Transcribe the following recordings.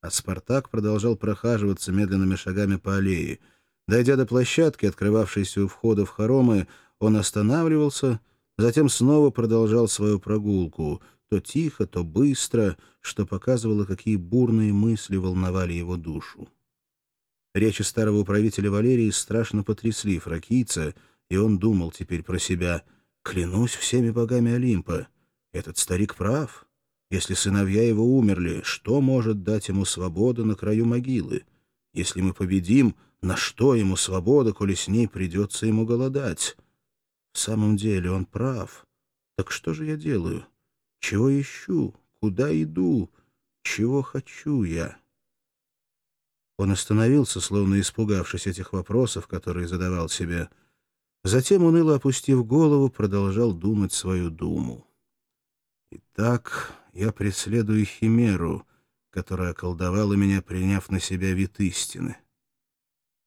А Спартак продолжал прохаживаться медленными шагами по аллее. Дойдя до площадки, открывавшейся у входа в хоромы, он останавливался, затем снова продолжал свою прогулку, то тихо, то быстро, что показывало, какие бурные мысли волновали его душу. Речи старого управителя Валерии страшно потрясли фракийца, и он думал теперь про себя «Клянусь всеми богами Олимпа, этот старик прав». Если сыновья его умерли, что может дать ему свобода на краю могилы? Если мы победим, на что ему свобода, коли с ней придется ему голодать? В самом деле он прав. Так что же я делаю? Чего ищу? Куда иду? Чего хочу я? Он остановился, словно испугавшись этих вопросов, которые задавал себе. Затем, уныло опустив голову, продолжал думать свою думу. Итак, я преследую химеру, которая околдовала меня, приняв на себя вид истины.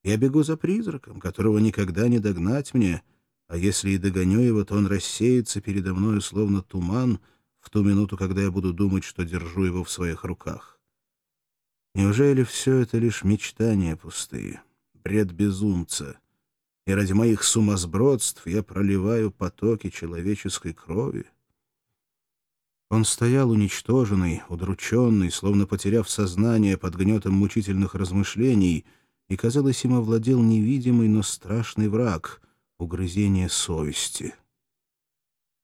Я бегу за призраком, которого никогда не догнать мне, а если и догоню его, то он рассеется передо мною, словно туман, в ту минуту, когда я буду думать, что держу его в своих руках. Неужели все это лишь мечтания пустые, бред безумца, и ради моих сумасбродств я проливаю потоки человеческой крови? Он стоял уничтоженный, удрученный, словно потеряв сознание под гнетом мучительных размышлений, и, казалось, им овладел невидимый, но страшный враг — угрызение совести.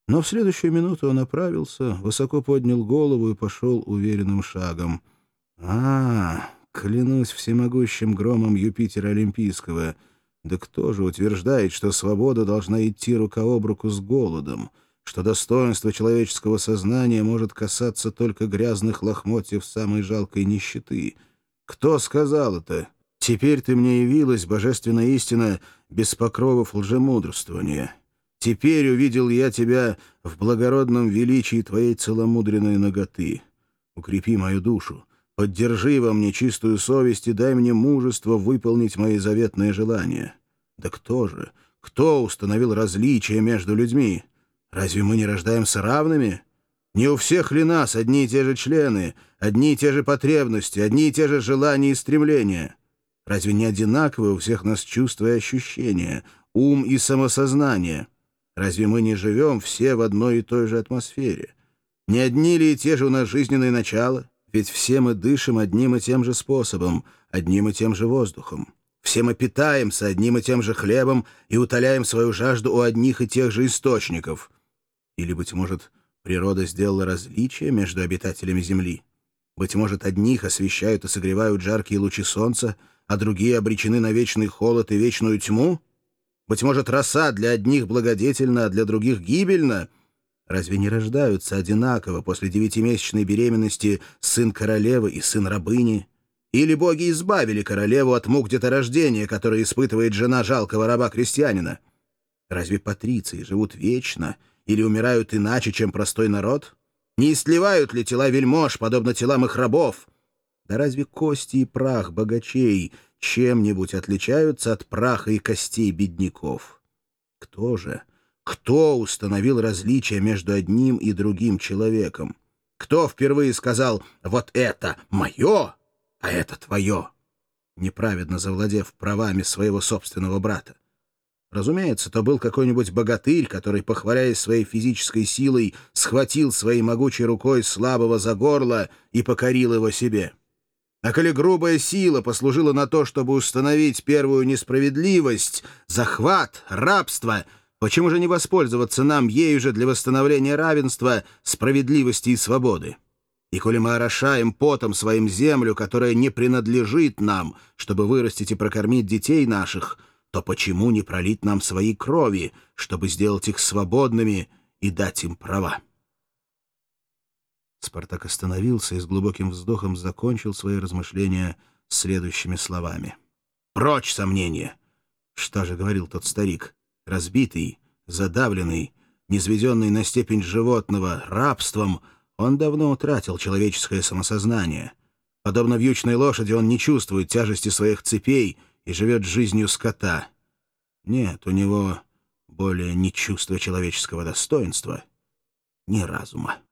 Но в следующую минуту он оправился, высоко поднял голову и пошел уверенным шагом. «А, клянусь всемогущим громом Юпитера Олимпийского, да кто же утверждает, что свобода должна идти рука об руку с голодом?» Что достоинство человеческого сознания может касаться только грязных лохмотьев самой жалкой нищеты. Кто сказал это? Теперь ты мне явилась, божественная истина, без покровов лжемудрствования. Теперь увидел я тебя в благородном величии твоей целомудренной ноготы. Укрепи мою душу, поддержи во мне чистую совесть и дай мне мужество выполнить мои заветные желания. Да кто же, кто установил различия между людьми?» Разве мы не рождаемся равными? Не у всех ли нас одни и те же члены, одни и те же потребности, одни и те же желания и стремления? Разве не одинаковы у всех нас чувства и ощущения, ум и самосознание? Разве мы не живем все в одной и той же атмосфере? Не одни ли и те же у нас жизненные начала? Ведь все мы дышим одним и тем же способом, одним и тем же воздухом. Все мы питаемся одним и тем же хлебом и утоляем свою жажду у одних и тех же источников — или, быть может, природа сделала различия между обитателями Земли? Быть может, одних освещают и согревают жаркие лучи солнца, а другие обречены на вечный холод и вечную тьму? Быть может, роса для одних благодетельна, а для других гибельна? Разве не рождаются одинаково после девятимесячной беременности сын королевы и сын рабыни? Или боги избавили королеву от мук деторождения, которое испытывает жена жалкого раба-крестьянина? Разве патриции живут вечно — или умирают иначе, чем простой народ? Не истлевают ли тела вельмож, подобно телам их рабов? Да разве кости и прах богачей чем-нибудь отличаются от праха и костей бедняков? Кто же, кто установил различие между одним и другим человеком? Кто впервые сказал «вот это мое, а это твое», неправедно завладев правами своего собственного брата? Разумеется, то был какой-нибудь богатырь, который, похваляясь своей физической силой, схватил своей могучей рукой слабого за горло и покорил его себе. А коли грубая сила послужила на то, чтобы установить первую несправедливость, захват, рабство, почему же не воспользоваться нам ею же для восстановления равенства, справедливости и свободы? И коли мы орошаем потом своим землю, которая не принадлежит нам, чтобы вырастить и прокормить детей наших — то почему не пролить нам свои крови, чтобы сделать их свободными и дать им права? Спартак остановился и с глубоким вздохом закончил свои размышления следующими словами. «Прочь сомнения!» Что же говорил тот старик? Разбитый, задавленный, низведенный на степень животного рабством, он давно утратил человеческое самосознание. Подобно вьючной лошади, он не чувствует тяжести своих цепей — и живет жизнью скота. Нет, у него более ни чувства человеческого достоинства, ни разума.